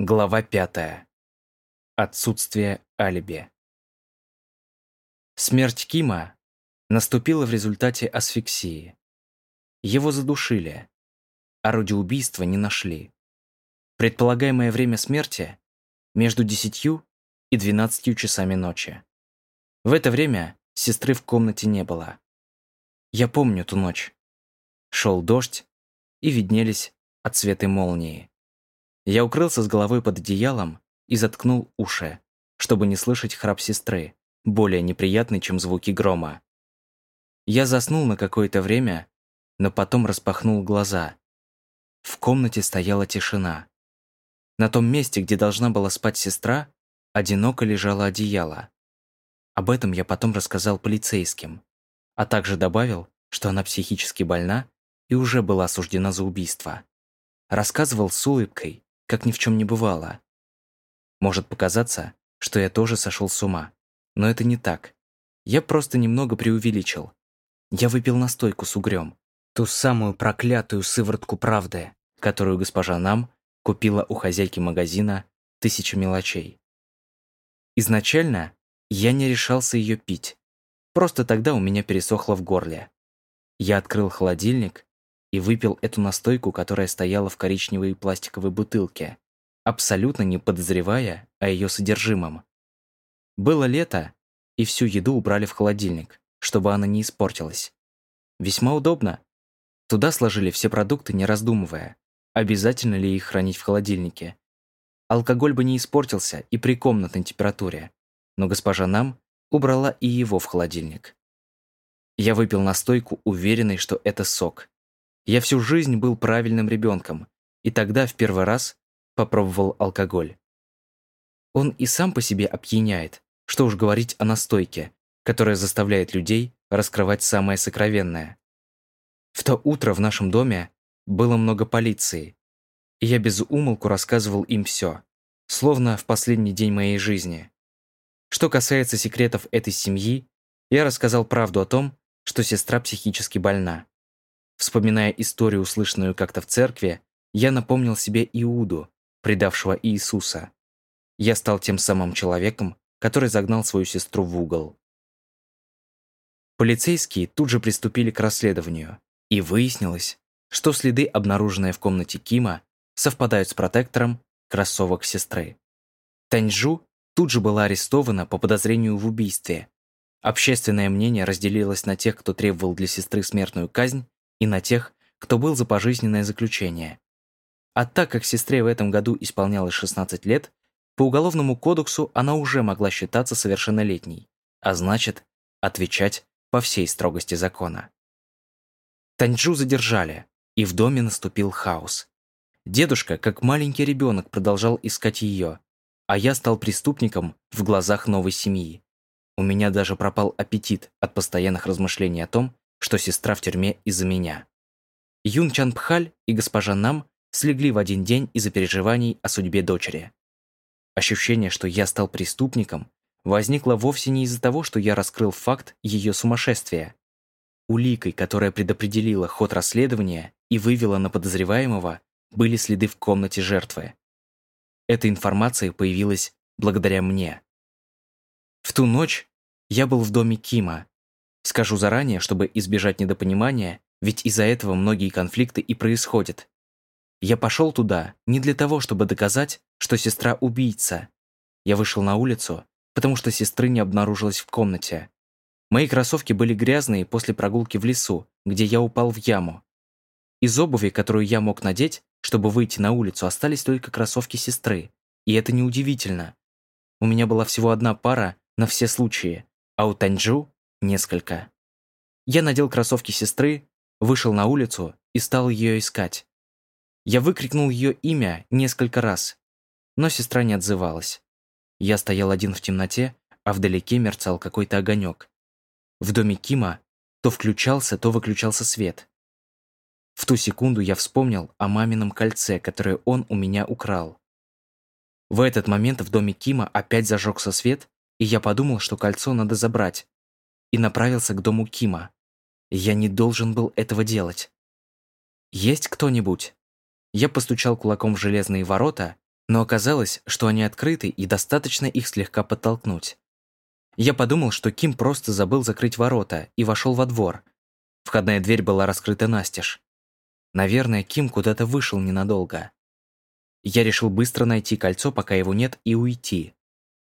Глава пятая. Отсутствие алиби. Смерть Кима наступила в результате асфиксии. Его задушили. Орудие убийства не нашли. Предполагаемое время смерти – между 10 и 12 часами ночи. В это время сестры в комнате не было. Я помню ту ночь. Шел дождь, и виднелись отсветы молнии. Я укрылся с головой под одеялом и заткнул уши, чтобы не слышать храп сестры, более неприятный, чем звуки грома. Я заснул на какое-то время, но потом распахнул глаза. В комнате стояла тишина. На том месте, где должна была спать сестра, одиноко лежало одеяло. Об этом я потом рассказал полицейским, а также добавил, что она психически больна и уже была осуждена за убийство. Рассказывал с улыбкой, как ни в чем не бывало. Может показаться, что я тоже сошел с ума, но это не так. Я просто немного преувеличил. Я выпил настойку с угрём, ту самую проклятую сыворотку правды, которую госпожа Нам купила у хозяйки магазина «Тысяча мелочей». Изначально я не решался ее пить. Просто тогда у меня пересохло в горле. Я открыл холодильник и выпил эту настойку, которая стояла в коричневой пластиковой бутылке, абсолютно не подозревая о ее содержимом. Было лето, и всю еду убрали в холодильник, чтобы она не испортилась. Весьма удобно. Туда сложили все продукты, не раздумывая, обязательно ли их хранить в холодильнике. Алкоголь бы не испортился и при комнатной температуре, но госпожа Нам убрала и его в холодильник. Я выпил настойку, уверенный, что это сок, я всю жизнь был правильным ребенком, и тогда в первый раз попробовал алкоголь. Он и сам по себе опьяняет, что уж говорить о настойке, которая заставляет людей раскрывать самое сокровенное. В то утро в нашем доме было много полиции, и я без умолку рассказывал им все, словно в последний день моей жизни. Что касается секретов этой семьи, я рассказал правду о том, что сестра психически больна. Вспоминая историю, услышанную как-то в церкви, я напомнил себе Иуду, предавшего Иисуса. Я стал тем самым человеком, который загнал свою сестру в угол. Полицейские тут же приступили к расследованию, и выяснилось, что следы, обнаруженные в комнате Кима, совпадают с протектором кроссовок сестры. Таньжу тут же была арестована по подозрению в убийстве. Общественное мнение разделилось на тех, кто требовал для сестры смертную казнь, и на тех, кто был за пожизненное заключение. А так как сестре в этом году исполнялось 16 лет, по Уголовному кодексу она уже могла считаться совершеннолетней, а значит, отвечать по всей строгости закона. Таньчжу задержали, и в доме наступил хаос. Дедушка, как маленький ребенок, продолжал искать ее, а я стал преступником в глазах новой семьи. У меня даже пропал аппетит от постоянных размышлений о том, что сестра в тюрьме из-за меня. Юн Чан Пхаль и госпожа Нам слегли в один день из-за переживаний о судьбе дочери. Ощущение, что я стал преступником, возникло вовсе не из-за того, что я раскрыл факт ее сумасшествия. Уликой, которая предопределила ход расследования и вывела на подозреваемого, были следы в комнате жертвы. Эта информация появилась благодаря мне. В ту ночь я был в доме Кима, Скажу заранее, чтобы избежать недопонимания, ведь из-за этого многие конфликты и происходят. Я пошел туда не для того, чтобы доказать, что сестра убийца. Я вышел на улицу, потому что сестры не обнаружилось в комнате. Мои кроссовки были грязные после прогулки в лесу, где я упал в яму. Из обуви, которую я мог надеть, чтобы выйти на улицу, остались только кроссовки сестры. И это неудивительно. У меня была всего одна пара на все случаи, а у Таньчжу несколько. Я надел кроссовки сестры, вышел на улицу и стал ее искать. Я выкрикнул ее имя несколько раз, но сестра не отзывалась. Я стоял один в темноте, а вдалеке мерцал какой-то огонек. В доме Кима то включался, то выключался свет. В ту секунду я вспомнил о мамином кольце, которое он у меня украл. В этот момент в доме Кима опять зажегся свет, и я подумал, что кольцо надо забрать, и направился к дому Кима. Я не должен был этого делать. «Есть кто-нибудь?» Я постучал кулаком в железные ворота, Но оказалось, что они открыты и достаточно их слегка подтолкнуть. Я подумал, что Ким просто забыл закрыть ворота и вошел во двор. Входная дверь была раскрыта настежь. Наверное, Ким куда-то вышел ненадолго. Я решил быстро найти кольцо, пока его нет, и уйти.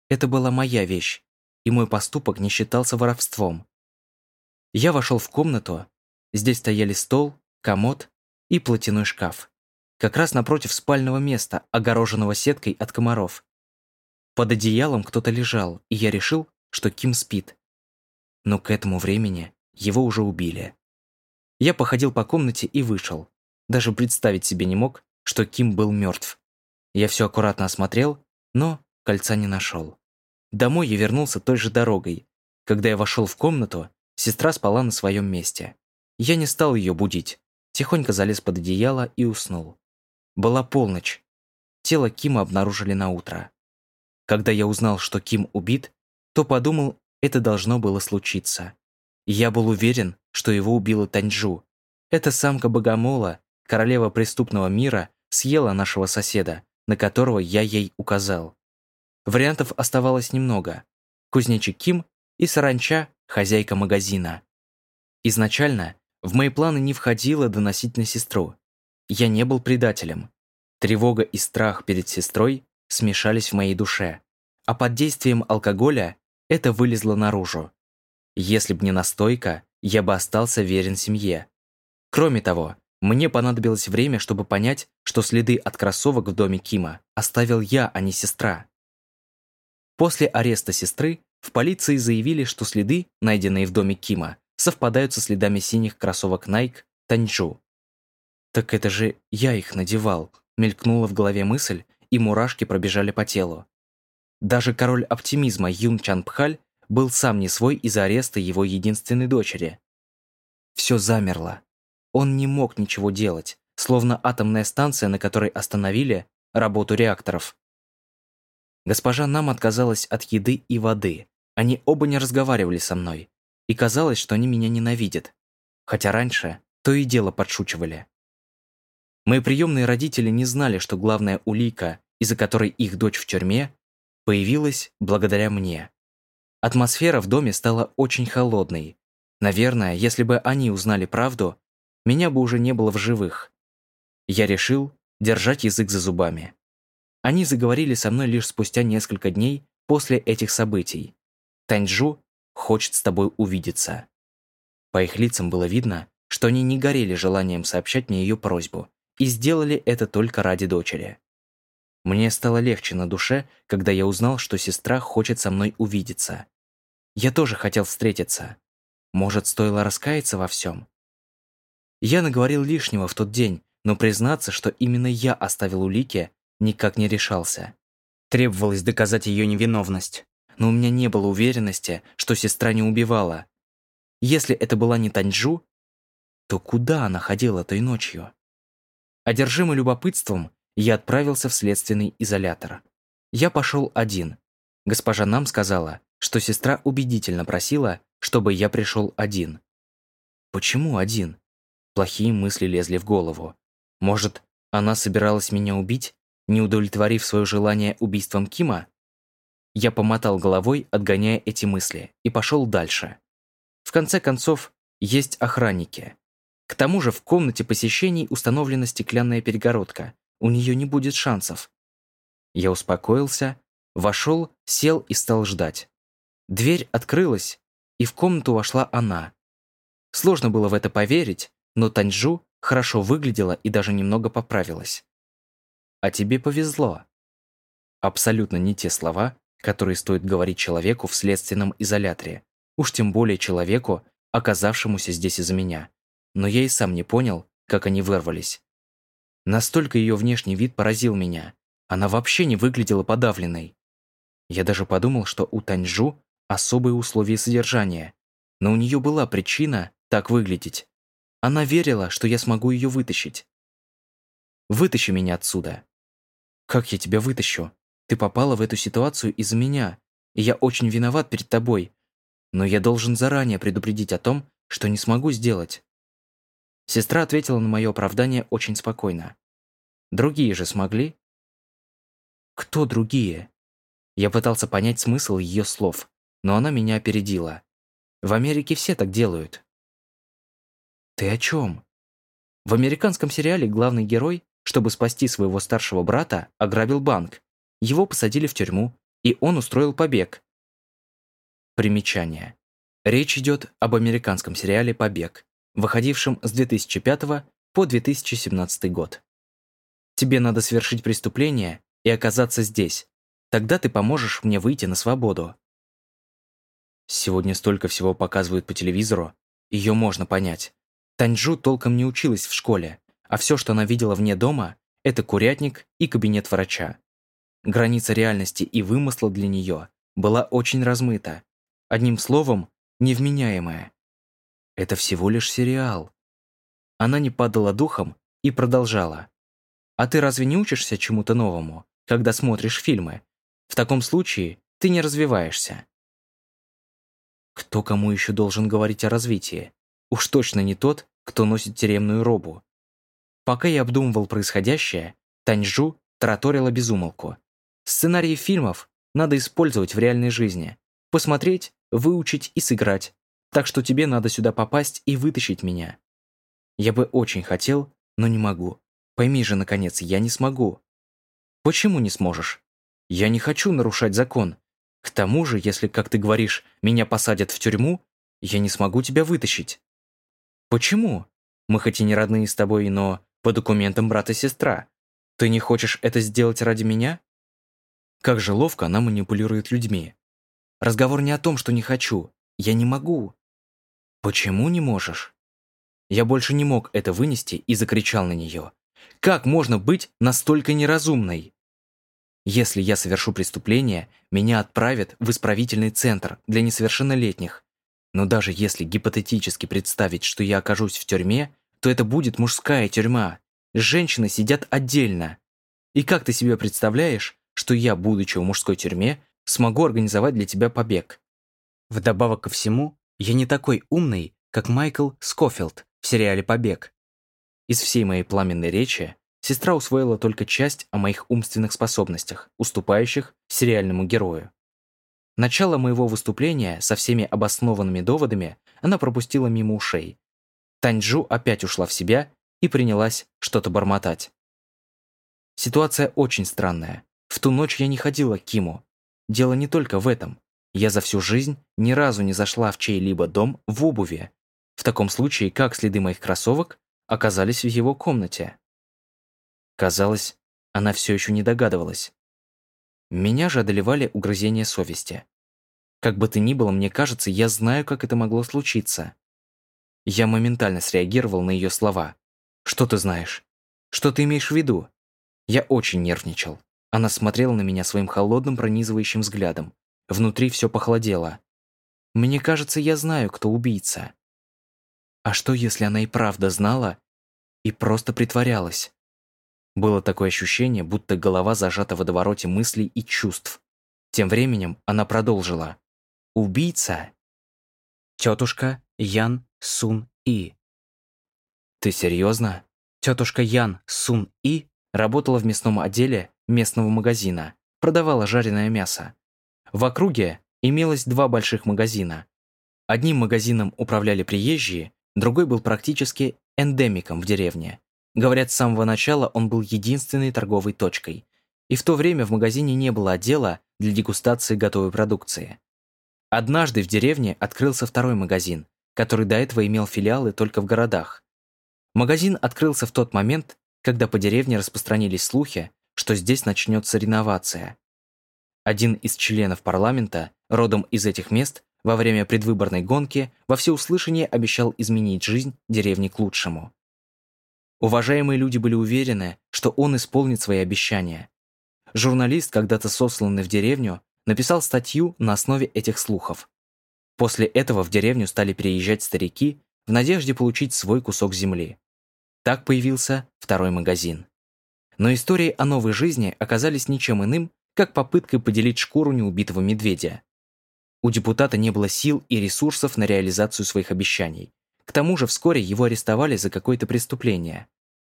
Это была моя вещь, и мой поступок не считался воровством. Я вошел в комнату. Здесь стояли стол, комод и платяной шкаф. Как раз напротив спального места, огороженного сеткой от комаров. Под одеялом кто-то лежал, и я решил, что Ким спит. Но к этому времени его уже убили. Я походил по комнате и вышел. Даже представить себе не мог, что Ким был мертв. Я все аккуратно осмотрел, но кольца не нашел. Домой я вернулся той же дорогой. Когда я вошел в комнату, сестра спала на своем месте. Я не стал ее будить. Тихонько залез под одеяло и уснул. Была полночь. Тело Кима обнаружили на утро. Когда я узнал, что Ким убит, то подумал, это должно было случиться. Я был уверен, что его убила Таньжу. Эта самка богомола, королева преступного мира, съела нашего соседа, на которого я ей указал. Вариантов оставалось немного. Кузнечик Ким и Саранча, хозяйка магазина. Изначально в мои планы не входило доносить на сестру. Я не был предателем. Тревога и страх перед сестрой смешались в моей душе, а под действием алкоголя это вылезло наружу. Если б не настойка, я бы остался верен семье. Кроме того, мне понадобилось время, чтобы понять, что следы от кроссовок в доме Кима оставил я, а не сестра. После ареста сестры в полиции заявили, что следы, найденные в доме Кима, совпадают со следами синих кроссовок Nike Таньчжу. «Так это же я их надевал», мелькнула в голове мысль, и мурашки пробежали по телу. Даже король оптимизма Юн Чан Пхаль был сам не свой из-за ареста его единственной дочери. Все замерло. Он не мог ничего делать, словно атомная станция, на которой остановили работу реакторов. Госпожа нам отказалась от еды и воды. Они оба не разговаривали со мной. И казалось, что они меня ненавидят. Хотя раньше то и дело подшучивали. Мои приемные родители не знали, что главная улика, из-за которой их дочь в тюрьме, появилась благодаря мне. Атмосфера в доме стала очень холодной. Наверное, если бы они узнали правду, меня бы уже не было в живых. Я решил держать язык за зубами. Они заговорили со мной лишь спустя несколько дней после этих событий. Таньжу хочет с тобой увидеться. По их лицам было видно, что они не горели желанием сообщать мне ее просьбу и сделали это только ради дочери. Мне стало легче на душе, когда я узнал, что сестра хочет со мной увидеться. Я тоже хотел встретиться. Может, стоило раскаяться во всем? Я наговорил лишнего в тот день, но признаться, что именно я оставил улики, никак не решался. Требовалось доказать ее невиновность, но у меня не было уверенности, что сестра не убивала. Если это была не Таньжу, то куда она ходила той ночью? Одержимый любопытством, я отправился в следственный изолятор. Я пошел один. Госпожа нам сказала, что сестра убедительно просила, чтобы я пришел один. Почему один? Плохие мысли лезли в голову. Может, она собиралась меня убить, не удовлетворив свое желание убийством Кима? Я помотал головой, отгоняя эти мысли, и пошел дальше. В конце концов, есть охранники. К тому же в комнате посещений установлена стеклянная перегородка. У нее не будет шансов. Я успокоился, вошел, сел и стал ждать. Дверь открылась, и в комнату вошла она. Сложно было в это поверить, но Таньжу хорошо выглядела и даже немного поправилась. «А тебе повезло». Абсолютно не те слова, которые стоит говорить человеку в следственном изоляторе, уж тем более человеку, оказавшемуся здесь из-за меня. Но я и сам не понял, как они вырвались. Настолько ее внешний вид поразил меня. Она вообще не выглядела подавленной. Я даже подумал, что у Таньжу особые условия содержания, но у нее была причина так выглядеть. Она верила, что я смогу ее вытащить. «Вытащи меня отсюда». «Как я тебя вытащу? Ты попала в эту ситуацию из-за меня, и я очень виноват перед тобой. Но я должен заранее предупредить о том, что не смогу сделать». Сестра ответила на мое оправдание очень спокойно. «Другие же смогли?» Кто другие? Я пытался понять смысл ее слов, но она меня опередила. В Америке все так делают. Ты о чем? В американском сериале главный герой, чтобы спасти своего старшего брата, ограбил банк. Его посадили в тюрьму, и он устроил побег. Примечание. Речь идет об американском сериале «Побег», выходившем с 2005 по 2017 год. Тебе надо совершить преступление и оказаться здесь. Тогда ты поможешь мне выйти на свободу. Сегодня столько всего показывают по телевизору, ее можно понять. Таньжу толком не училась в школе, а все, что она видела вне дома, это курятник и кабинет врача. Граница реальности и вымысла для нее была очень размыта. Одним словом, невменяемая. Это всего лишь сериал. Она не падала духом и продолжала. А ты разве не учишься чему-то новому, когда смотришь фильмы? В таком случае ты не развиваешься. Кто кому еще должен говорить о развитии? Уж точно не тот, кто носит тюремную робу. Пока я обдумывал происходящее, Таньжу тараторила безумолку. Сценарии фильмов надо использовать в реальной жизни. Посмотреть, выучить и сыграть. Так что тебе надо сюда попасть и вытащить меня. Я бы очень хотел, но не могу. Пойми же, наконец, я не смогу. Почему не сможешь? Я не хочу нарушать закон. К тому же, если, как ты говоришь, меня посадят в тюрьму, я не смогу тебя вытащить. Почему? Мы хоть и не родные с тобой, но по документам брат и сестра. Ты не хочешь это сделать ради меня? Как же ловко она манипулирует людьми. Разговор не о том, что не хочу. Я не могу. Почему не можешь? Я больше не мог это вынести и закричал на нее. Как можно быть настолько неразумной? Если я совершу преступление, меня отправят в исправительный центр для несовершеннолетних. Но даже если гипотетически представить, что я окажусь в тюрьме, то это будет мужская тюрьма. Женщины сидят отдельно. И как ты себе представляешь, что я, будучи в мужской тюрьме, смогу организовать для тебя побег? Вдобавок ко всему, я не такой умный, как Майкл Скофилд в сериале «Побег». Из всей моей пламенной речи сестра усвоила только часть о моих умственных способностях, уступающих сериальному герою. Начало моего выступления со всеми обоснованными доводами она пропустила мимо ушей. Таньчжу опять ушла в себя и принялась что-то бормотать. Ситуация очень странная. В ту ночь я не ходила к Киму. Дело не только в этом. Я за всю жизнь ни разу не зашла в чей-либо дом в обуви. В таком случае, как следы моих кроссовок оказались в его комнате. Казалось, она все еще не догадывалась. Меня же одолевали угрызения совести. Как бы то ни было, мне кажется, я знаю, как это могло случиться. Я моментально среагировал на ее слова. «Что ты знаешь? Что ты имеешь в виду?» Я очень нервничал. Она смотрела на меня своим холодным пронизывающим взглядом. Внутри все похолодело. Мне кажется, я знаю, кто убийца. А что, если она и правда знала и просто притворялась? Было такое ощущение, будто голова зажата в водовороте мыслей и чувств. Тем временем она продолжила. «Убийца?» «Тетушка Ян Сун И». «Ты серьезно?» Тетушка Ян Сун И работала в мясном отделе местного магазина, продавала жареное мясо. В округе имелось два больших магазина. Одним магазином управляли приезжие, Другой был практически эндемиком в деревне. Говорят, с самого начала он был единственной торговой точкой. И в то время в магазине не было отдела для дегустации готовой продукции. Однажды в деревне открылся второй магазин, который до этого имел филиалы только в городах. Магазин открылся в тот момент, когда по деревне распространились слухи, что здесь начнется реновация. Один из членов парламента, родом из этих мест, во время предвыборной гонки во всеуслышание обещал изменить жизнь деревни к лучшему. Уважаемые люди были уверены, что он исполнит свои обещания. Журналист, когда-то сосланный в деревню, написал статью на основе этих слухов. После этого в деревню стали переезжать старики в надежде получить свой кусок земли. Так появился второй магазин. Но истории о новой жизни оказались ничем иным, как попыткой поделить шкуру неубитого медведя. У депутата не было сил и ресурсов на реализацию своих обещаний. К тому же вскоре его арестовали за какое-то преступление.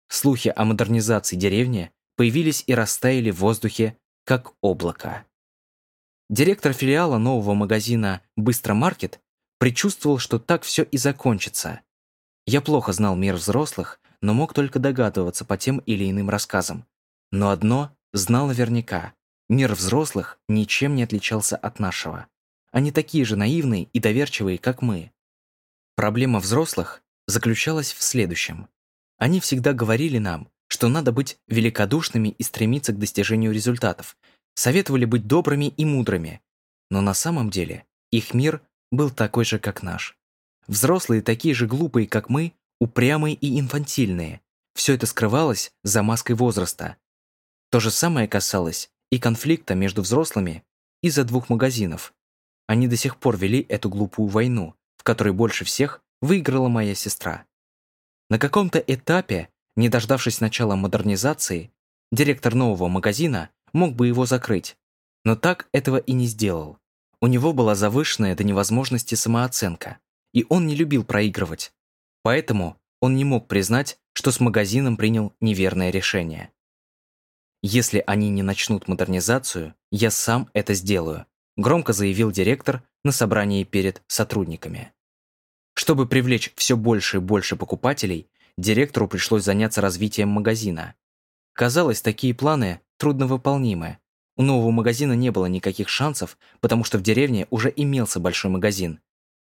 Слухи о модернизации деревни появились и растаяли в воздухе как облако. Директор филиала нового магазина «Быстромаркет» предчувствовал, что так все и закончится. Я плохо знал мир взрослых, но мог только догадываться по тем или иным рассказам. Но одно знал наверняка. Мир взрослых ничем не отличался от нашего. Они такие же наивные и доверчивые, как мы. Проблема взрослых заключалась в следующем. Они всегда говорили нам, что надо быть великодушными и стремиться к достижению результатов, советовали быть добрыми и мудрыми. Но на самом деле их мир был такой же, как наш. Взрослые такие же глупые, как мы, упрямые и инфантильные. Все это скрывалось за маской возраста. То же самое касалось и конфликта между взрослыми из-за двух магазинов. Они до сих пор вели эту глупую войну, в которой больше всех выиграла моя сестра. На каком-то этапе, не дождавшись начала модернизации, директор нового магазина мог бы его закрыть, но так этого и не сделал. У него была завышенная до невозможности самооценка, и он не любил проигрывать. Поэтому он не мог признать, что с магазином принял неверное решение. «Если они не начнут модернизацию, я сам это сделаю», громко заявил директор на собрании перед сотрудниками. Чтобы привлечь все больше и больше покупателей, директору пришлось заняться развитием магазина. Казалось, такие планы трудновыполнимы. У нового магазина не было никаких шансов, потому что в деревне уже имелся большой магазин.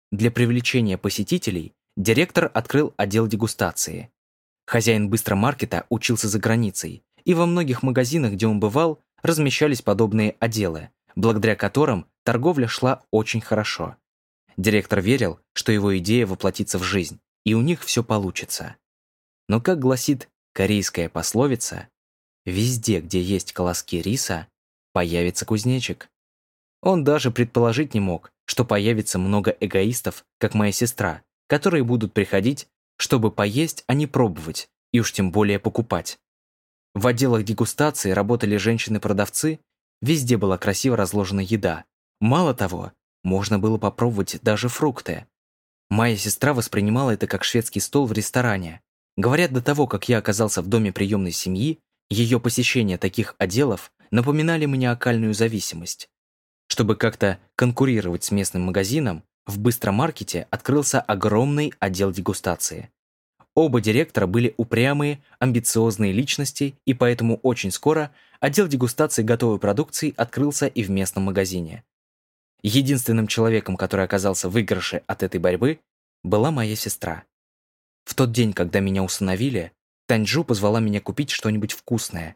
Для привлечения посетителей директор открыл отдел дегустации. Хозяин быстромаркета учился за границей, и во многих магазинах, где он бывал, размещались подобные отделы, благодаря которым торговля шла очень хорошо. Директор верил, что его идея воплотится в жизнь, и у них все получится. Но, как гласит корейская пословица, везде, где есть колоски риса, появится кузнечик. Он даже предположить не мог, что появится много эгоистов, как моя сестра, которые будут приходить, чтобы поесть, а не пробовать, и уж тем более покупать. В отделах дегустации работали женщины-продавцы, везде была красиво разложена еда. Мало того, можно было попробовать даже фрукты. Моя сестра воспринимала это как шведский стол в ресторане. Говорят, до того, как я оказался в доме приемной семьи, ее посещение таких отделов напоминали маниакальную зависимость. Чтобы как-то конкурировать с местным магазином, в быстромаркете открылся огромный отдел дегустации. Оба директора были упрямые, амбициозные личности, и поэтому очень скоро отдел дегустации готовой продукции открылся и в местном магазине. Единственным человеком, который оказался в выигрыше от этой борьбы, была моя сестра. В тот день, когда меня усыновили, Таньжу позвала меня купить что-нибудь вкусное.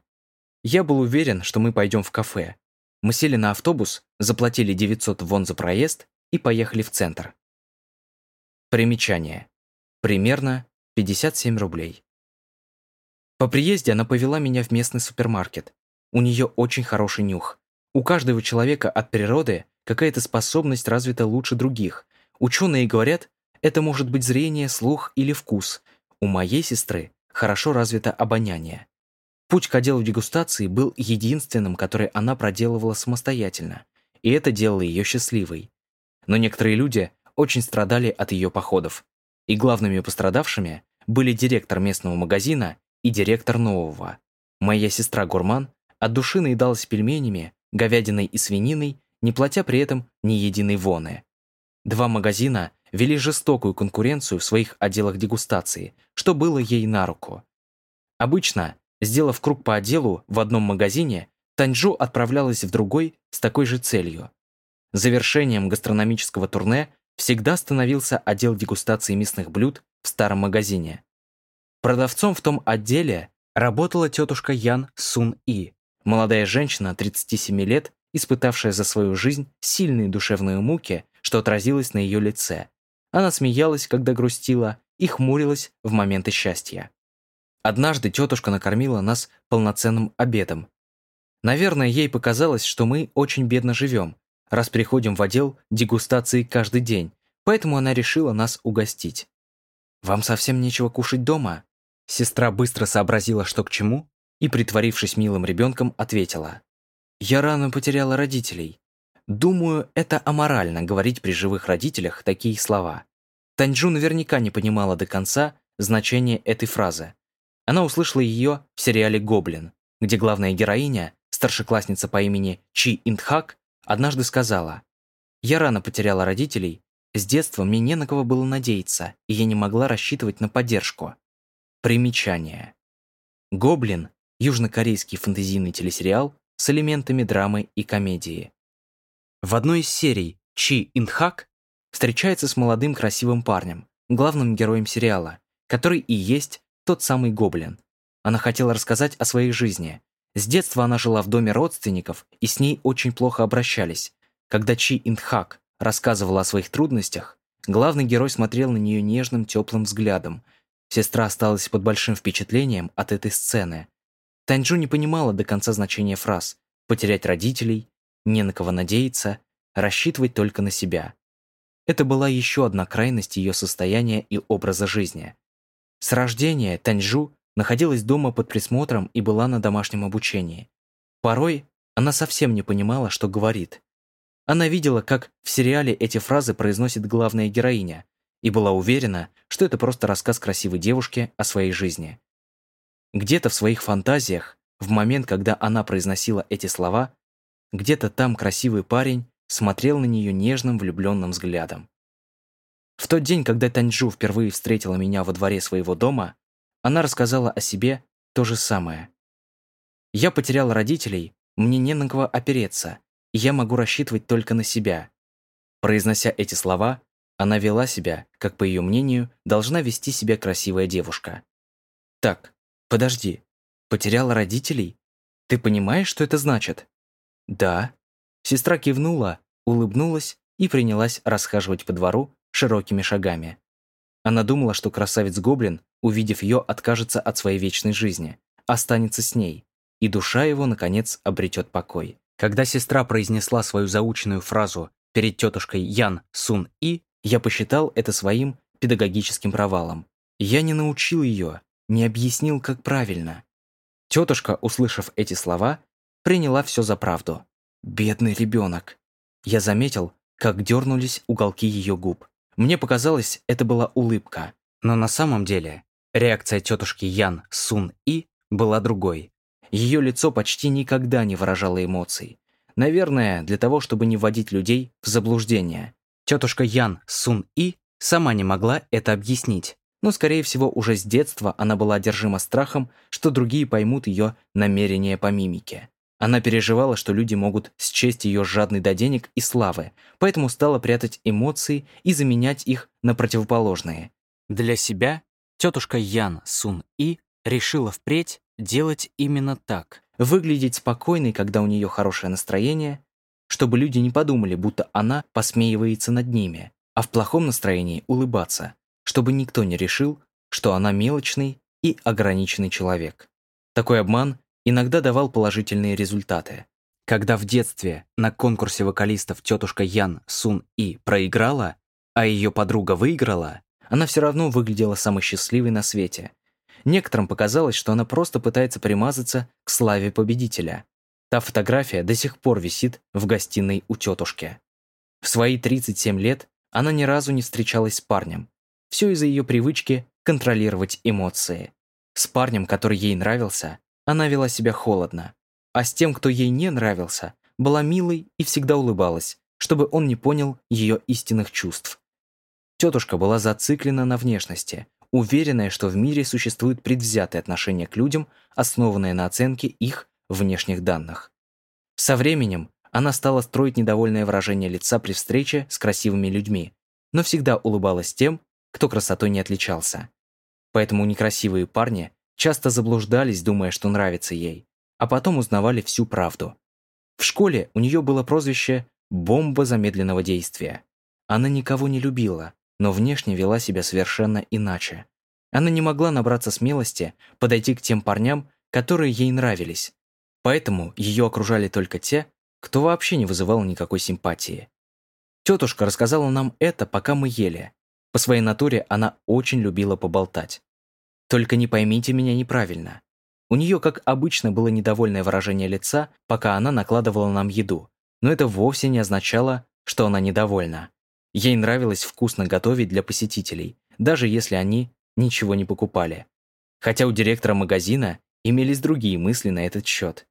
Я был уверен, что мы пойдем в кафе. Мы сели на автобус, заплатили 900 вон за проезд и поехали в центр. Примечание. Примерно 57 рублей. По приезде она повела меня в местный супермаркет. У нее очень хороший нюх. У каждого человека от природы какая-то способность развита лучше других. Ученые говорят, это может быть зрение, слух или вкус. У моей сестры хорошо развито обоняние. Путь к отделу дегустации был единственным, который она проделывала самостоятельно, и это делало ее счастливой. Но некоторые люди очень страдали от ее походов, и главными пострадавшими были директор местного магазина и директор нового. Моя сестра-гурман от души наедалась пельменями, говядиной и свининой не платя при этом ни единой воны. Два магазина вели жестокую конкуренцию в своих отделах дегустации, что было ей на руку. Обычно, сделав круг по отделу в одном магазине, Таньжу отправлялась в другой с такой же целью. Завершением гастрономического турне всегда становился отдел дегустации мясных блюд в старом магазине. Продавцом в том отделе работала тетушка Ян Сун И, молодая женщина 37 лет испытавшая за свою жизнь сильные душевные муки, что отразилось на ее лице. Она смеялась, когда грустила, и хмурилась в моменты счастья. Однажды тетушка накормила нас полноценным обедом. Наверное, ей показалось, что мы очень бедно живем, раз приходим в отдел дегустации каждый день, поэтому она решила нас угостить. «Вам совсем нечего кушать дома?» Сестра быстро сообразила, что к чему, и, притворившись милым ребенком, ответила. Я рано потеряла родителей. Думаю, это аморально говорить при живых родителях такие слова. Таньжу наверняка не понимала до конца значение этой фразы. Она услышала ее в сериале «Гоблин», где главная героиня старшеклассница по имени Чи Индхак, однажды сказала, «Я рано потеряла родителей, с детства мне не на кого было надеяться, и я не могла рассчитывать на поддержку». Примечание. «Гоблин» — южнокорейский фэнтезийный телесериал с элементами драмы и комедии. В одной из серий Чи Индхак встречается с молодым красивым парнем, главным героем сериала, который и есть тот самый гоблин. Она хотела рассказать о своей жизни. С детства она жила в доме родственников, и с ней очень плохо обращались. Когда Чи Индхак рассказывала о своих трудностях, главный герой смотрел на нее нежным, теплым взглядом. Сестра осталась под большим впечатлением от этой сцены. Таньчжу не понимала до конца значения фраз «потерять родителей», «не на кого надеяться», «рассчитывать только на себя». Это была еще одна крайность ее состояния и образа жизни. С рождения Таньжу находилась дома под присмотром и была на домашнем обучении. Порой она совсем не понимала, что говорит. Она видела, как в сериале эти фразы произносит главная героиня, и была уверена, что это просто рассказ красивой девушки о своей жизни. Где-то в своих фантазиях, в момент, когда она произносила эти слова, где-то там красивый парень смотрел на нее нежным влюбленным взглядом. В тот день, когда Таньчжу впервые встретила меня во дворе своего дома, она рассказала о себе то же самое. «Я потеряла родителей, мне не на кого опереться, и я могу рассчитывать только на себя». Произнося эти слова, она вела себя, как, по ее мнению, должна вести себя красивая девушка. «Так, подожди, потеряла родителей? Ты понимаешь, что это значит?» «Да». Сестра кивнула, улыбнулась и принялась расхаживать по двору широкими шагами. Она думала, что красавец-гоблин, увидев ее, откажется от своей вечной жизни, останется с ней, и душа его, наконец, обретет покой. Когда сестра произнесла свою заученную фразу перед тетушкой Ян Сун И, я посчитал это своим педагогическим провалом. Я не научил ее, не объяснил, как правильно. Тетушка, услышав эти слова, приняла все за правду. Бедный ребенок. Я заметил, как дернулись уголки ее губ. Мне показалось, это была улыбка. Но на самом деле реакция тетушки Ян Сун И была другой. Ее лицо почти никогда не выражало эмоций. Наверное, для того, чтобы не вводить людей в заблуждение. Тетушка Ян Сун И сама не могла это объяснить. Но, скорее всего, уже с детства она была одержима страхом, что другие поймут ее намерения по мимике. Она переживала, что люди могут счесть ее жадной до денег и славы, поэтому стала прятать эмоции и заменять их на противоположные. Для себя тетушка Ян Сун И решила впредь делать именно так. Выглядеть спокойной, когда у нее хорошее настроение, чтобы люди не подумали, будто она посмеивается над ними, а в плохом настроении улыбаться, чтобы никто не решил, что она мелочный и ограниченный человек. Такой обман иногда давал положительные результаты. Когда в детстве на конкурсе вокалистов тетушка Ян Сун И проиграла, а ее подруга выиграла, она все равно выглядела самой счастливой на свете. Некоторым показалось, что она просто пытается примазаться к славе победителя. Та фотография до сих пор висит в гостиной у тетушки. В свои 37 лет она ни разу не встречалась с парнем. Все из-за ее привычки контролировать эмоции. С парнем, который ей нравился, она вела себя холодно, а с тем, кто ей не нравился, была милой и всегда улыбалась, чтобы он не понял ее истинных чувств. Тетушка была зациклена на внешности, уверенная, что в мире существует предвзятое отношение к людям, основанное на оценке их внешних данных. Со временем она стала строить недовольное выражение лица при встрече с красивыми людьми, но всегда улыбалась тем, кто красотой не отличался. Поэтому некрасивые парни часто заблуждались, думая, что нравится ей, а потом узнавали всю правду. В школе у нее было прозвище «бомба замедленного действия». Она никого не любила, но внешне вела себя совершенно иначе. Она не могла набраться смелости подойти к тем парням, которые ей нравились. Поэтому ее окружали только те, кто вообще не вызывал никакой симпатии. Тетушка рассказала нам это, пока мы ели. По своей натуре она очень любила поболтать. Только не поймите меня неправильно. У нее, как обычно, было недовольное выражение лица, пока она накладывала нам еду. Но это вовсе не означало, что она недовольна. Ей нравилось вкусно готовить для посетителей, даже если они ничего не покупали. Хотя у директора магазина имелись другие мысли на этот счет.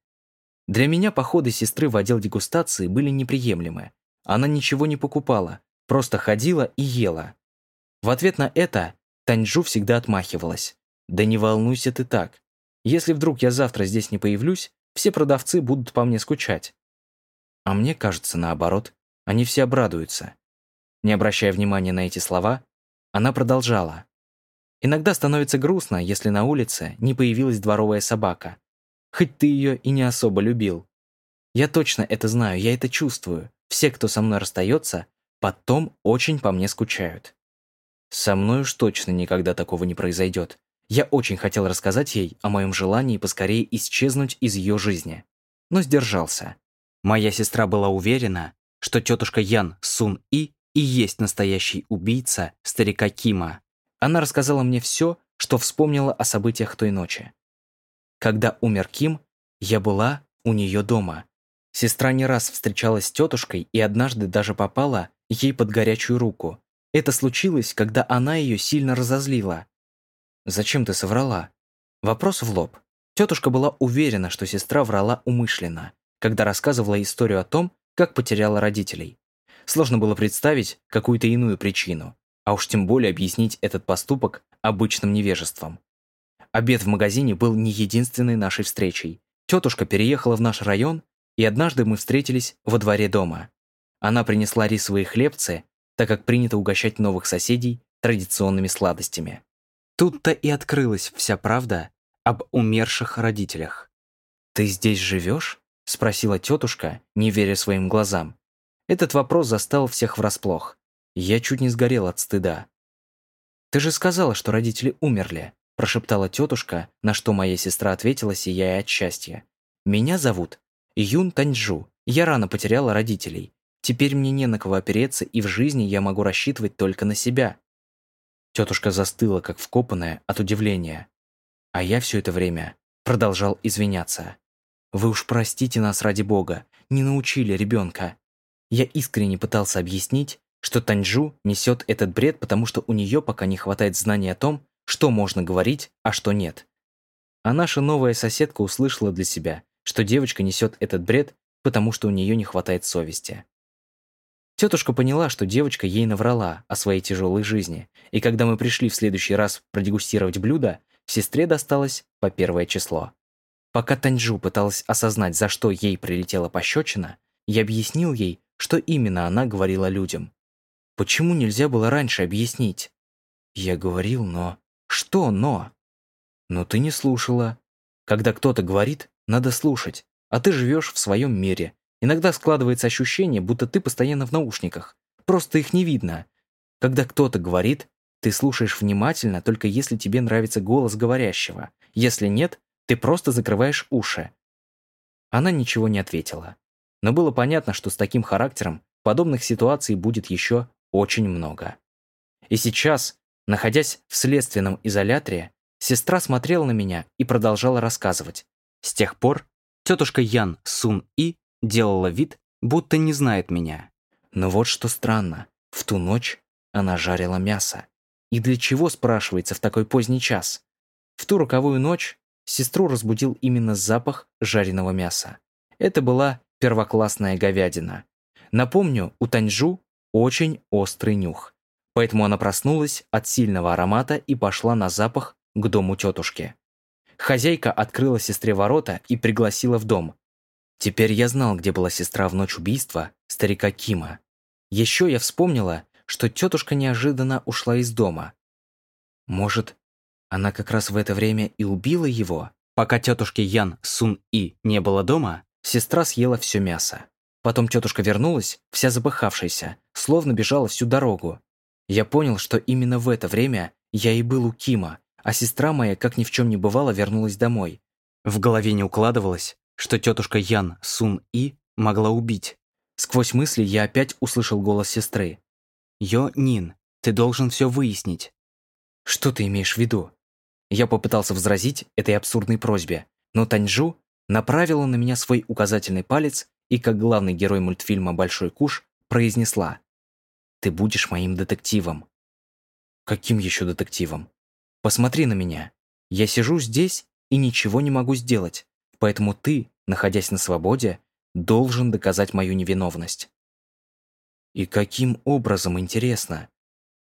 Для меня походы сестры в отдел дегустации были неприемлемы. Она ничего не покупала, просто ходила и ела. В ответ на это Таньжу всегда отмахивалась. «Да не волнуйся ты так. Если вдруг я завтра здесь не появлюсь, все продавцы будут по мне скучать». А мне кажется, наоборот, они все обрадуются. Не обращая внимания на эти слова, она продолжала. Иногда становится грустно, если на улице не появилась дворовая собака. Хоть ты ее и не особо любил. Я точно это знаю, я это чувствую. Все, кто со мной расстается, потом очень по мне скучают. Со мной уж точно никогда такого не произойдет. Я очень хотел рассказать ей о моем желании поскорее исчезнуть из ее жизни. Но сдержался. Моя сестра была уверена, что тетушка Ян Сун И и есть настоящий убийца старика Кима. Она рассказала мне все, что вспомнила о событиях той ночи. Когда умер Ким, я была у нее дома. Сестра не раз встречалась с тетушкой и однажды даже попала ей под горячую руку. Это случилось, когда она ее сильно разозлила. «Зачем ты соврала?» Вопрос в лоб. Тетушка была уверена, что сестра врала умышленно, когда рассказывала историю о том, как потеряла родителей. Сложно было представить какую-то иную причину а уж тем более объяснить этот поступок обычным невежеством. Обед в магазине был не единственной нашей встречей. Тетушка переехала в наш район, и однажды мы встретились во дворе дома. Она принесла рисовые хлебцы, так как принято угощать новых соседей традиционными сладостями. Тут-то и открылась вся правда об умерших родителях. «Ты здесь живешь?» — спросила тетушка, не веря своим глазам. Этот вопрос застал всех врасплох. Я чуть не сгорел от стыда. «Ты же сказала, что родители умерли», прошептала тетушка, на что моя сестра ответила, сияя от счастья. «Меня зовут Юн Таньжу. Я рано потеряла родителей. Теперь мне не на кого опереться, и в жизни я могу рассчитывать только на себя». Тетушка застыла, как вкопанная, от удивления. А я все это время продолжал извиняться. «Вы уж простите нас ради бога, не научили ребенка». Я искренне пытался объяснить, что Таньжу несет этот бред, потому что у нее пока не хватает знаний о том, что можно говорить, а что нет. А наша новая соседка услышала для себя, что девочка несет этот бред, потому что у нее не хватает совести. Тетушка поняла, что девочка ей наврала о своей тяжелой жизни, и когда мы пришли в следующий раз продегустировать блюдо, сестре досталось по первое число. Пока Таньжу пыталась осознать, за что ей прилетела пощечина, я объяснил ей, что именно она говорила людям. Почему нельзя было раньше объяснить? Я говорил, но... Что но? Но ты не слушала. Когда кто-то говорит, надо слушать, а ты живешь в своем мире. Иногда складывается ощущение, будто ты постоянно в наушниках. Просто их не видно. Когда кто-то говорит, ты слушаешь внимательно, только если тебе нравится голос говорящего. Если нет, ты просто закрываешь уши. Она ничего не ответила. Но было понятно, что с таким характером подобных ситуаций будет еще очень много. И сейчас, находясь в следственном изоляторе, сестра смотрела на меня и продолжала рассказывать. С тех пор тетушка Ян Сун И делала вид, будто не знает меня. Но вот что странно, в ту ночь она жарила мясо. И для чего, спрашивается, в такой поздний час? В ту роковую ночь сестру разбудил именно запах жареного мяса. Это была первоклассная говядина. Напомню, у Таньжу очень острый нюх. Поэтому она проснулась от сильного аромата и пошла на запах к дому тетушки. Хозяйка открыла сестре ворота и пригласила в дом. Теперь я знал, где была сестра в ночь убийства старика Кима. Еще я вспомнила, что тетушка неожиданно ушла из дома. Может, она как раз в это время и убила его? Пока тетушки Ян Сун И не было дома, сестра съела все мясо. Потом тетушка вернулась, вся запыхавшаяся, словно бежала всю дорогу. Я понял, что именно в это время я и был у Кима, а сестра моя, как ни в чем не бывало, вернулась домой. В голове не укладывалось, что тетушка Ян Сун И могла убить. Сквозь мысли я опять услышал голос сестры. «Йо, Нин, ты должен все выяснить». «Что ты имеешь в виду?» Я попытался возразить этой абсурдной просьбе, но Таньжу направила на меня свой указательный палец и, как главный герой мультфильма «Большой куш», произнесла «Ты будешь моим детективом». «Каким еще детективом? Посмотри на меня. Я сижу здесь и ничего не могу сделать, поэтому ты находясь на свободе, должен доказать мою невиновность. И каким образом, интересно?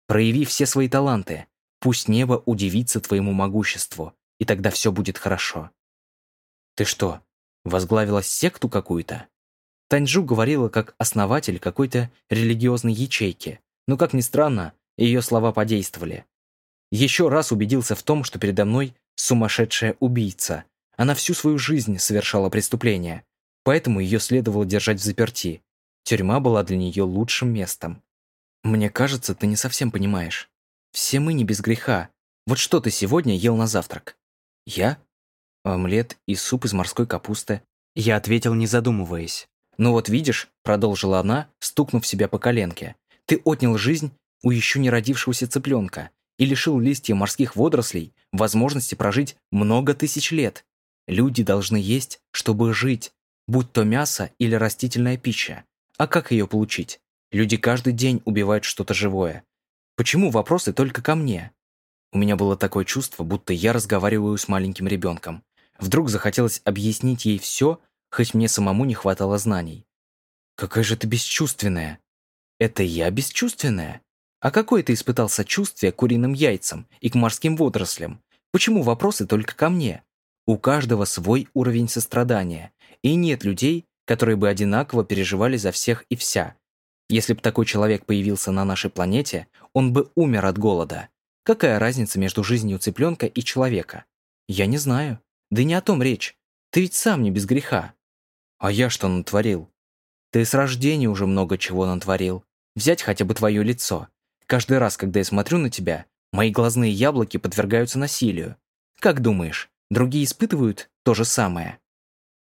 Прояви все свои таланты, пусть небо удивится твоему могуществу, и тогда все будет хорошо. Ты что, возглавила секту какую-то? Таньжу говорила как основатель какой-то религиозной ячейки, но, как ни странно, ее слова подействовали. Еще раз убедился в том, что передо мной сумасшедшая убийца. Она всю свою жизнь совершала преступления, поэтому ее следовало держать в заперти. Тюрьма была для нее лучшим местом. Мне кажется, ты не совсем понимаешь. Все мы не без греха. Вот что ты сегодня ел на завтрак? Я? Омлет и суп из морской капусты. Я ответил, не задумываясь. «Ну вот видишь», — продолжила она, стукнув себя по коленке, «ты отнял жизнь у еще не родившегося цыпленка и лишил листья морских водорослей возможности прожить много тысяч лет. Люди должны есть, чтобы жить, будь то мясо или растительная пища. А как ее получить? Люди каждый день убивают что-то живое. Почему вопросы только ко мне? У меня было такое чувство, будто я разговариваю с маленьким ребенком. Вдруг захотелось объяснить ей все, хоть мне самому не хватало знаний. «Какая же ты бесчувственная!» «Это я бесчувственная?» А какое ты испытал сочувствие к куриным яйцам и к морским водорослям? Почему вопросы только ко мне? У каждого свой уровень сострадания, и нет людей, которые бы одинаково переживали за всех и вся. Если бы такой человек появился на нашей планете, он бы умер от голода. Какая разница между жизнью цыпленка и человека? Я не знаю. Да не о том речь. Ты ведь сам не без греха. А я что натворил? Ты с рождения уже много чего натворил. Взять хотя бы твое лицо. Каждый раз, когда я смотрю на тебя, мои глазные яблоки подвергаются насилию. Как думаешь, другие испытывают то же самое?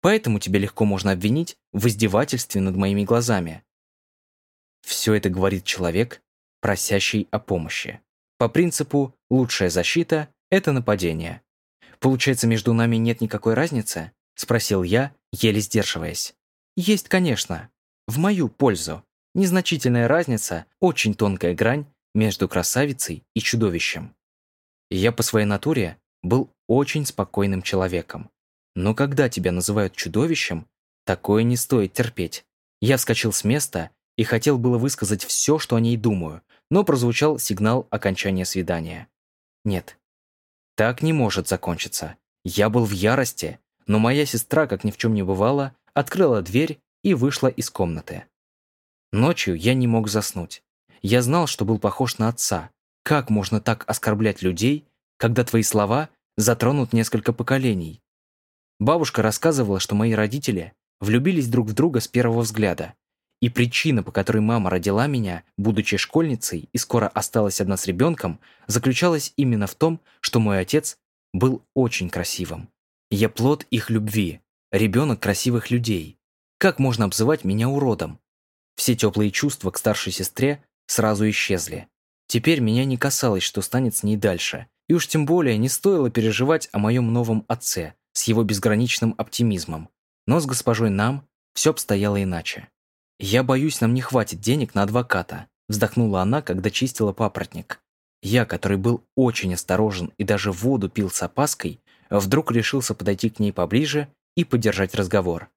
Поэтому тебя легко можно обвинить в издевательстве над моими глазами. Все это говорит человек, просящий о помощи. По принципу «лучшая защита – это нападение». «Получается, между нами нет никакой разницы?» – спросил я, еле сдерживаясь. «Есть, конечно. В мою пользу. Незначительная разница, очень тонкая грань между красавицей и чудовищем. Я по своей натуре был очень спокойным человеком. Но когда тебя называют чудовищем, такое не стоит терпеть. Я вскочил с места и хотел было высказать все, что о ней думаю, но прозвучал сигнал окончания свидания. Нет, так не может закончиться. Я был в ярости, но моя сестра, как ни в чем не бывало, открыла дверь и вышла из комнаты. Ночью я не мог заснуть. Я знал, что был похож на отца. Как можно так оскорблять людей, когда твои слова затронут несколько поколений? Бабушка рассказывала, что мои родители влюбились друг в друга с первого взгляда. И причина, по которой мама родила меня, будучи школьницей и скоро осталась одна с ребенком, заключалась именно в том, что мой отец был очень красивым. Я плод их любви, ребенок красивых людей. Как можно обзывать меня уродом? Все теплые чувства к старшей сестре сразу исчезли. Теперь меня не касалось, что станет с ней дальше. И уж тем более не стоило переживать о моем новом отце с его безграничным оптимизмом. Но с госпожой Нам все обстояло иначе. «Я боюсь, нам не хватит денег на адвоката», вздохнула она, когда чистила папоротник. Я, который был очень осторожен и даже воду пил с опаской, вдруг решился подойти к ней поближе и поддержать разговор.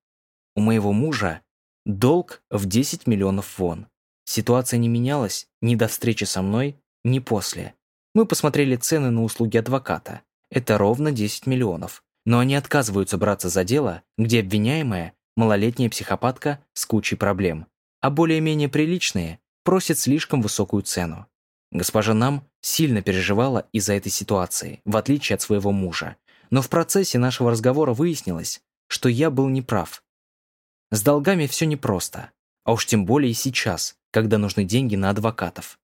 У моего мужа Долг в 10 миллионов вон. Ситуация не менялась ни до встречи со мной, ни после. Мы посмотрели цены на услуги адвоката. Это ровно 10 миллионов. Но они отказываются браться за дело, где обвиняемая – малолетняя психопатка с кучей проблем. А более-менее приличные просят слишком высокую цену. Госпожа Нам сильно переживала из-за этой ситуации, в отличие от своего мужа. Но в процессе нашего разговора выяснилось, что я был неправ. С долгами все непросто, а уж тем более сейчас, когда нужны деньги на адвокатов.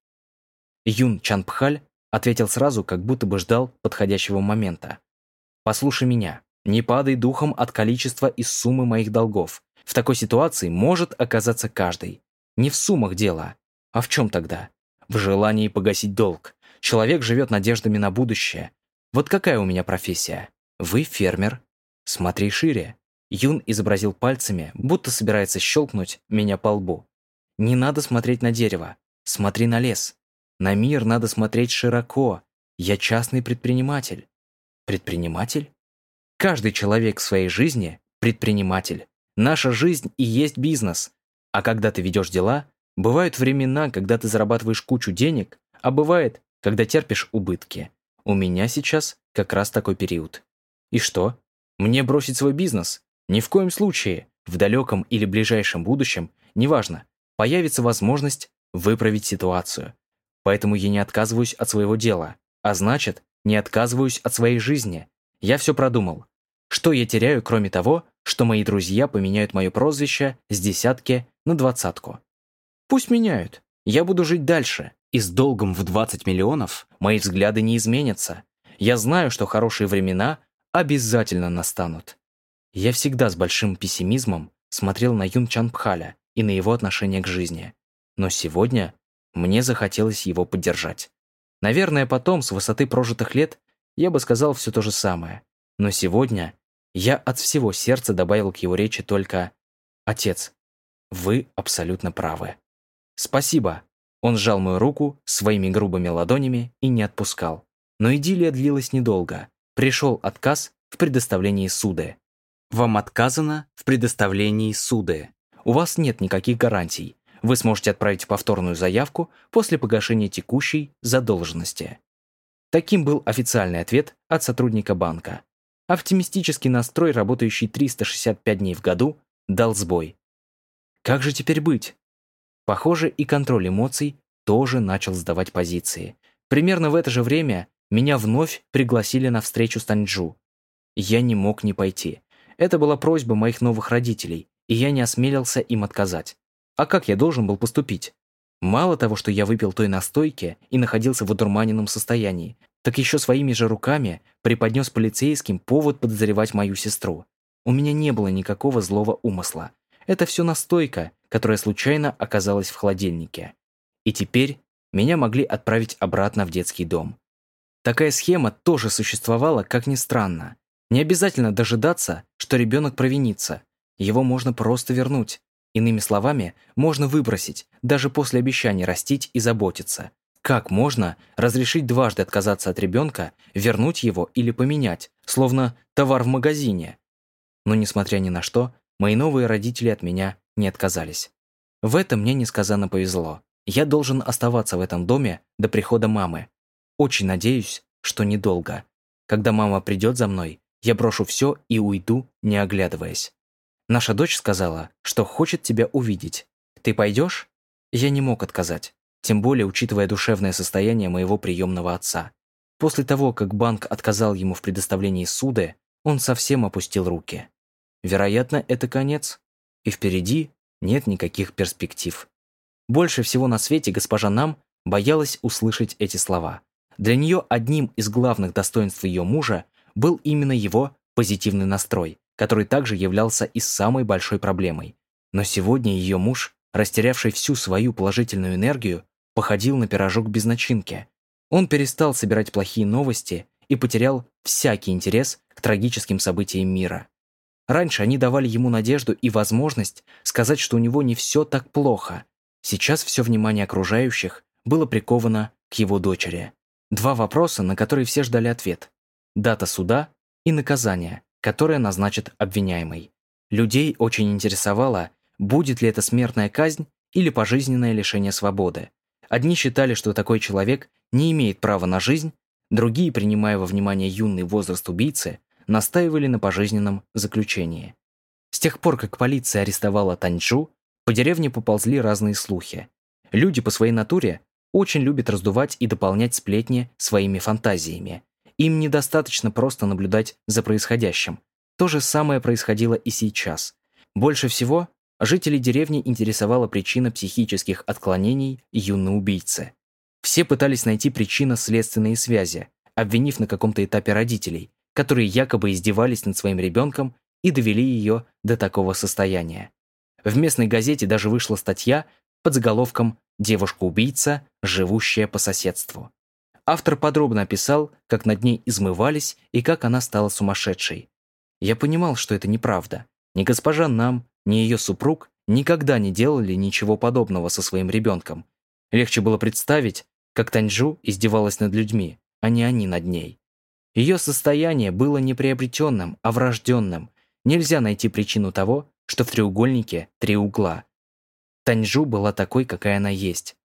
Юн Чанпхаль ответил сразу, как будто бы ждал подходящего момента. «Послушай меня, не падай духом от количества и суммы моих долгов. В такой ситуации может оказаться каждый. Не в суммах дело. А в чем тогда? В желании погасить долг. Человек живет надеждами на будущее. Вот какая у меня профессия? Вы фермер. Смотри шире. Юн изобразил пальцами, будто собирается щелкнуть меня по лбу. «Не надо смотреть на дерево. Смотри на лес. На мир надо смотреть широко. Я частный предприниматель». «Предприниматель?» Каждый человек в своей жизни – предприниматель. Наша жизнь и есть бизнес. А когда ты ведешь дела, бывают времена, когда ты зарабатываешь кучу денег, а бывает, когда терпишь убытки. У меня сейчас как раз такой период. И что? Мне бросить свой бизнес? Ни в коем случае. В далеком или ближайшем будущем, неважно, появится возможность выправить ситуацию. Поэтому я не отказываюсь от своего дела, а значит, не отказываюсь от своей жизни. Я все продумал. Что я теряю, кроме того, что мои друзья поменяют мое прозвище с десятки на двадцатку? Пусть меняют. Я буду жить дальше. И с долгом в 20 миллионов мои взгляды не изменятся. Я знаю, что хорошие времена обязательно настанут. Я всегда с большим пессимизмом смотрел на Юн Чан Пхаля и на его отношение к жизни. Но сегодня мне захотелось его поддержать. Наверное, потом, с высоты прожитых лет, я бы сказал все то же самое. Но сегодня я от всего сердца добавил к его речи только «Отец, вы абсолютно правы». «Спасибо». Он сжал мою руку своими грубыми ладонями и не отпускал. Но идиллия длилась недолго. Пришел отказ в предоставлении суды. Вам отказано в предоставлении суды. У вас нет никаких гарантий. Вы сможете отправить повторную заявку после погашения текущей задолженности. Таким был официальный ответ от сотрудника банка. Оптимистический настрой, работающий 365 дней в году, дал сбой. Как же теперь быть? Похоже, и контроль эмоций тоже начал сдавать позиции. Примерно в это же время меня вновь пригласили на встречу с Таньчжу. Я не мог не пойти. Это была просьба моих новых родителей, и я не осмелился им отказать. А как я должен был поступить? Мало того, что я выпил той настойки и находился в одурманенном состоянии, так еще своими же руками преподнес полицейским повод подозревать мою сестру. У меня не было никакого злого умысла. Это все настойка, которая случайно оказалась в холодильнике. И теперь меня могли отправить обратно в детский дом. Такая схема тоже существовала, как ни странно. Не обязательно дожидаться, что ребенок провинится. Его можно просто вернуть. Иными словами, можно выбросить, даже после обещания растить и заботиться. Как можно разрешить дважды отказаться от ребенка, вернуть его или поменять, словно товар в магазине? Но, несмотря ни на что, мои новые родители от меня не отказались. В этом мне несказанно повезло. Я должен оставаться в этом доме до прихода мамы. Очень надеюсь, что недолго. Когда мама придет за мной, я брошу все и уйду, не оглядываясь. Наша дочь сказала, что хочет тебя увидеть. Ты пойдешь? Я не мог отказать, тем более учитывая душевное состояние моего приемного отца. После того, как банк отказал ему в предоставлении суды, он совсем опустил руки. Вероятно, это конец, и впереди нет никаких перспектив. Больше всего на свете госпожа Нам боялась услышать эти слова. Для нее одним из главных достоинств ее мужа был именно его позитивный настрой, который также являлся и самой большой проблемой. Но сегодня ее муж, растерявший всю свою положительную энергию, походил на пирожок без начинки. Он перестал собирать плохие новости и потерял всякий интерес к трагическим событиям мира. Раньше они давали ему надежду и возможность сказать, что у него не все так плохо. Сейчас все внимание окружающих было приковано к его дочери. Два вопроса, на которые все ждали ответ дата суда и наказание, которое назначит обвиняемый. Людей очень интересовало, будет ли это смертная казнь или пожизненное лишение свободы. Одни считали, что такой человек не имеет права на жизнь, другие, принимая во внимание юный возраст убийцы, настаивали на пожизненном заключении. С тех пор, как полиция арестовала Таньчжу, по деревне поползли разные слухи. Люди по своей натуре очень любят раздувать и дополнять сплетни своими фантазиями, им недостаточно просто наблюдать за происходящим. То же самое происходило и сейчас. Больше всего жителей деревни интересовала причина психических отклонений юной убийцы. Все пытались найти причинно-следственные связи, обвинив на каком-то этапе родителей, которые якобы издевались над своим ребенком и довели ее до такого состояния. В местной газете даже вышла статья под заголовком «Девушка-убийца, живущая по соседству». Автор подробно описал, как над ней измывались и как она стала сумасшедшей. Я понимал, что это неправда. Ни госпожа Нам, ни ее супруг никогда не делали ничего подобного со своим ребенком. Легче было представить, как Таньжу издевалась над людьми, а не они над ней. Ее состояние было не приобретенным, а врожденным. Нельзя найти причину того, что в треугольнике три угла. Таньжу была такой, какая она есть.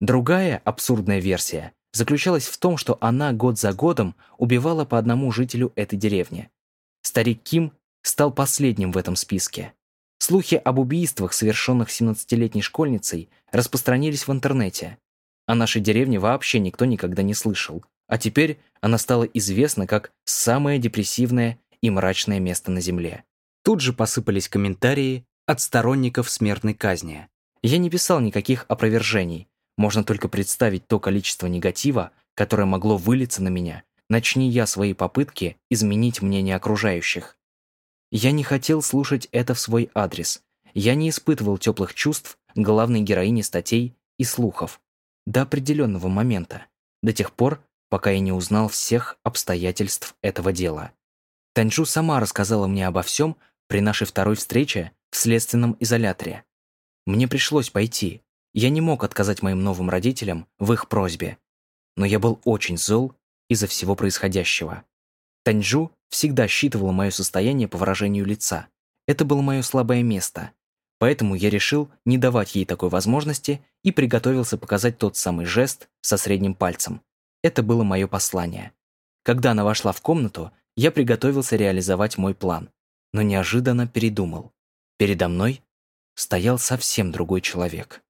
Другая абсурдная версия заключалась в том, что она год за годом убивала по одному жителю этой деревни. Старик Ким стал последним в этом списке. Слухи об убийствах, совершенных 17-летней школьницей, распространились в интернете. О нашей деревне вообще никто никогда не слышал, а теперь она стала известна как самое депрессивное и мрачное место на Земле. Тут же посыпались комментарии от сторонников смертной казни. Я не писал никаких опровержений, можно только представить то количество негатива, которое могло вылиться на меня, начни я свои попытки изменить мнение окружающих. Я не хотел слушать это в свой адрес. Я не испытывал теплых чувств главной героини статей и слухов. До определенного момента. До тех пор, пока я не узнал всех обстоятельств этого дела. Танчжу сама рассказала мне обо всем при нашей второй встрече в следственном изоляторе. Мне пришлось пойти. Я не мог отказать моим новым родителям в их просьбе. Но я был очень зол из-за всего происходящего. Таньжу всегда считывала мое состояние по выражению лица. Это было мое слабое место. Поэтому я решил не давать ей такой возможности и приготовился показать тот самый жест со средним пальцем. Это было мое послание. Когда она вошла в комнату, я приготовился реализовать мой план, но неожиданно передумал. Передо мной стоял совсем другой человек.